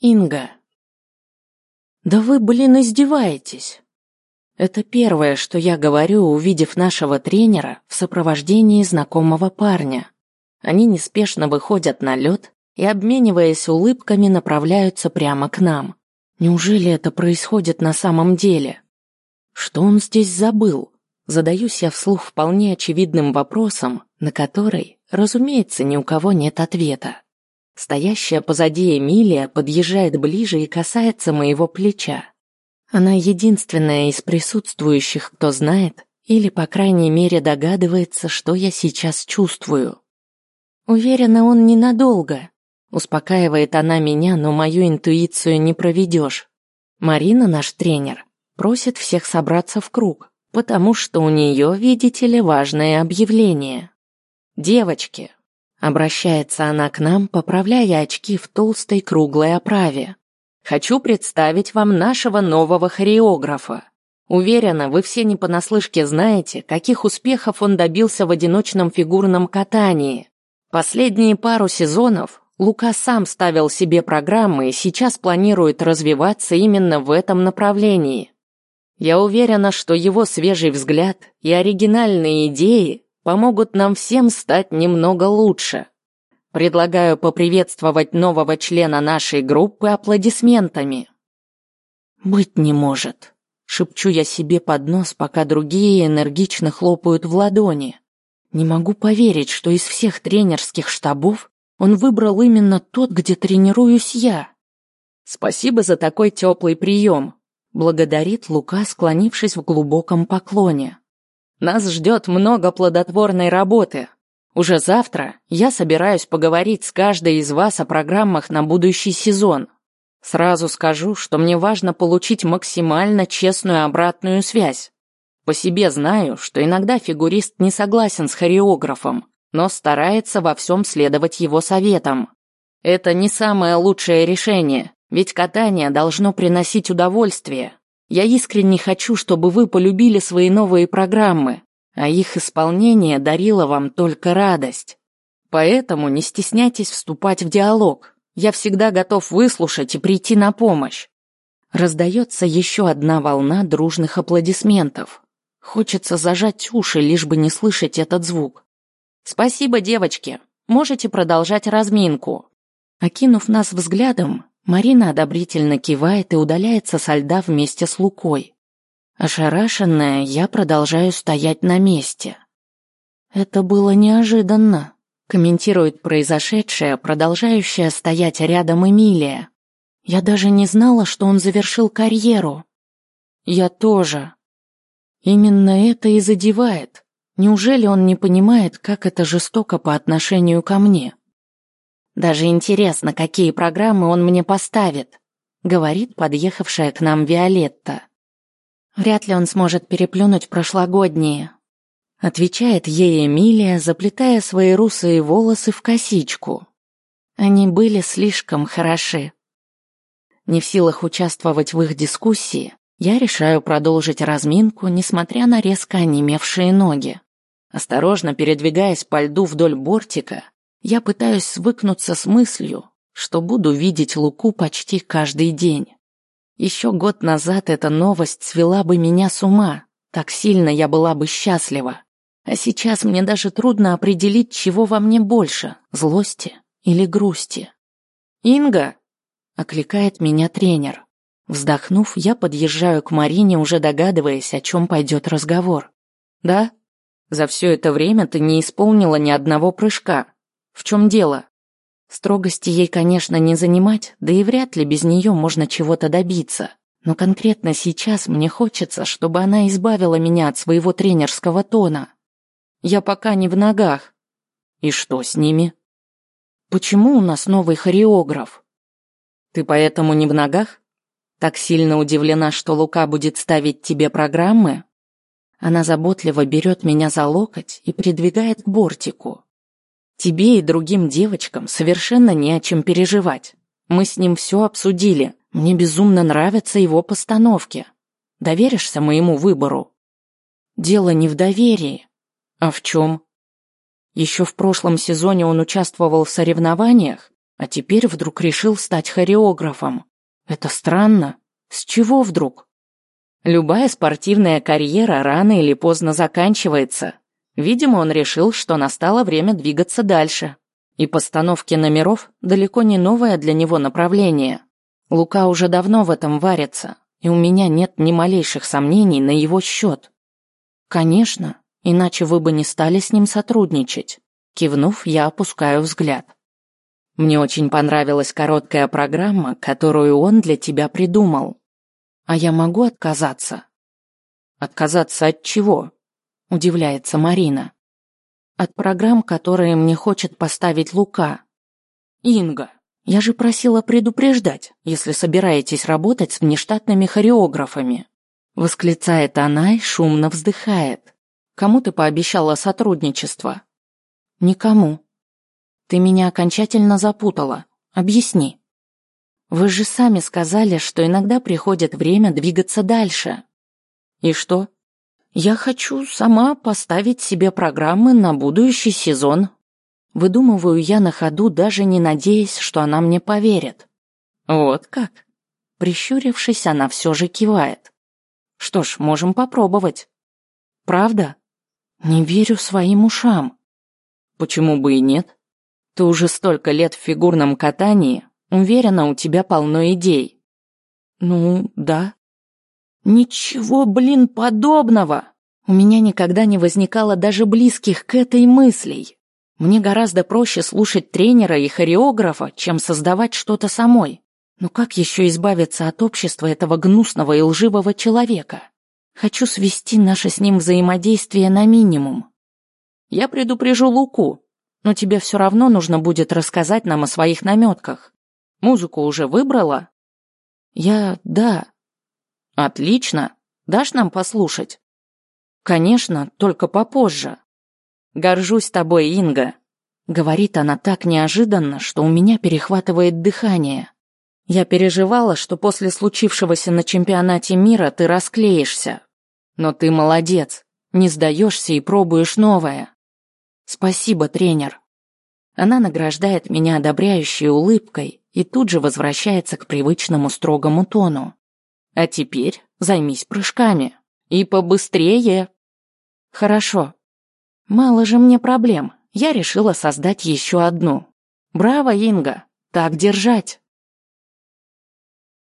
Инга. Да вы, блин, издеваетесь. Это первое, что я говорю, увидев нашего тренера в сопровождении знакомого парня. Они неспешно выходят на лед и, обмениваясь улыбками, направляются прямо к нам. Неужели это происходит на самом деле? Что он здесь забыл? Задаюсь я вслух вполне очевидным вопросом, на который, разумеется, ни у кого нет ответа. Стоящая позади Эмилия подъезжает ближе и касается моего плеча. Она единственная из присутствующих, кто знает или, по крайней мере, догадывается, что я сейчас чувствую. Уверена, он ненадолго. Успокаивает она меня, но мою интуицию не проведешь. Марина, наш тренер, просит всех собраться в круг, потому что у нее, видите ли, важное объявление. Девочки, Обращается она к нам, поправляя очки в толстой круглой оправе. Хочу представить вам нашего нового хореографа. Уверена, вы все не понаслышке знаете, каких успехов он добился в одиночном фигурном катании. Последние пару сезонов Лука сам ставил себе программы и сейчас планирует развиваться именно в этом направлении. Я уверена, что его свежий взгляд и оригинальные идеи помогут нам всем стать немного лучше. Предлагаю поприветствовать нового члена нашей группы аплодисментами. Быть не может, шепчу я себе под нос, пока другие энергично хлопают в ладони. Не могу поверить, что из всех тренерских штабов он выбрал именно тот, где тренируюсь я. Спасибо за такой теплый прием, благодарит Лука, склонившись в глубоком поклоне. Нас ждет много плодотворной работы. Уже завтра я собираюсь поговорить с каждой из вас о программах на будущий сезон. Сразу скажу, что мне важно получить максимально честную обратную связь. По себе знаю, что иногда фигурист не согласен с хореографом, но старается во всем следовать его советам. Это не самое лучшее решение, ведь катание должно приносить удовольствие, я искренне хочу, чтобы вы полюбили свои новые программы, а их исполнение дарило вам только радость. Поэтому не стесняйтесь вступать в диалог. Я всегда готов выслушать и прийти на помощь. Раздается еще одна волна дружных аплодисментов. Хочется зажать уши, лишь бы не слышать этот звук. Спасибо, девочки. Можете продолжать разминку. Окинув нас взглядом, Марина одобрительно кивает и удаляется со льда вместе с Лукой. Ошарашенная, я продолжаю стоять на месте. Это было неожиданно, комментирует произошедшее, продолжающая стоять рядом Эмилия. Я даже не знала, что он завершил карьеру. Я тоже. Именно это и задевает. Неужели он не понимает, как это жестоко по отношению ко мне? Даже интересно, какие программы он мне поставит, говорит подъехавшая к нам Виолетта. Вряд ли он сможет переплюнуть прошлогодние, отвечает ей Эмилия, заплетая свои русые волосы в косичку. Они были слишком хороши. Не в силах участвовать в их дискуссии, я решаю продолжить разминку, несмотря на резко онемевшие ноги. Осторожно передвигаясь по льду вдоль бортика, я пытаюсь свыкнуться с мыслью, что буду видеть Луку почти каждый день. Еще год назад эта новость свела бы меня с ума, так сильно я была бы счастлива. А сейчас мне даже трудно определить, чего во мне больше – злости или грусти. «Инга!» – окликает меня тренер. Вздохнув, я подъезжаю к Марине, уже догадываясь, о чем пойдет разговор. «Да? За все это время ты не исполнила ни одного прыжка. В чем дело? Строгости ей, конечно, не занимать, да и вряд ли без нее можно чего-то добиться. Но конкретно сейчас мне хочется, чтобы она избавила меня от своего тренерского тона. Я пока не в ногах. И что с ними? Почему у нас новый хореограф? Ты поэтому не в ногах? Так сильно удивлена, что Лука будет ставить тебе программы? Она заботливо берет меня за локоть и придвигает к бортику. Тебе и другим девочкам совершенно не о чем переживать. Мы с ним все обсудили. Мне безумно нравятся его постановки. Доверишься моему выбору? Дело не в доверии. А в чем? Еще в прошлом сезоне он участвовал в соревнованиях, А теперь вдруг решил стать хореографом. Это странно. С чего вдруг? Любая спортивная карьера рано или поздно заканчивается. Видимо, он решил, что настало время двигаться дальше. И постановки номеров далеко не новое для него направление. Лука уже давно в этом варится, и у меня нет ни малейших сомнений на его счет. Конечно, иначе вы бы не стали с ним сотрудничать. Кивнув, я опускаю взгляд. Мне очень понравилась короткая программа, которую он для тебя придумал. А я могу отказаться? Отказаться от чего? Удивляется Марина. От программ, которые мне хочет поставить Лука. Инга, я же просила предупреждать, если собираетесь работать с внештатными хореографами. Восклицает она и шумно вздыхает. Кому ты пообещала сотрудничество? Никому. Ты меня окончательно запутала. Объясни. Вы же сами сказали, что иногда приходит время двигаться дальше. И что? Я хочу сама поставить себе программы на будущий сезон. Выдумываю я на ходу, даже не надеясь, что она мне поверит. Вот как? Прищурившись, она все же кивает. Что ж, можем попробовать. Правда? Не верю своим ушам. Почему бы и нет? Ты уже столько лет в фигурном катании, уверена, у тебя полно идей. Ну, да. Ничего, блин, подобного. У меня никогда не возникало даже близких к этой мыслей. Мне гораздо проще слушать тренера и хореографа, чем создавать что-то самой. Но как еще избавиться от общества этого гнусного и лживого человека? Хочу свести наше с ним взаимодействие на минимум. Я предупрежу Луку, но тебе все равно нужно будет рассказать нам о своих наметках. Музыку уже выбрала? Я... да, Отлично. Дашь нам послушать? Конечно, только попозже. Горжусь тобой, Инга. Говорит она так неожиданно, что у меня перехватывает дыхание. Я переживала, что после случившегося на чемпионате мира ты расклеишься. Но ты молодец, не сдаешься и пробуешь новое. Спасибо, тренер. Она награждает меня одобряющей улыбкой и тут же возвращается к привычному строгому тону. А теперь займись прыжками. И побыстрее. Хорошо. Мало же мне проблем. Я решила создать еще одну. Браво, Инга. Так держать.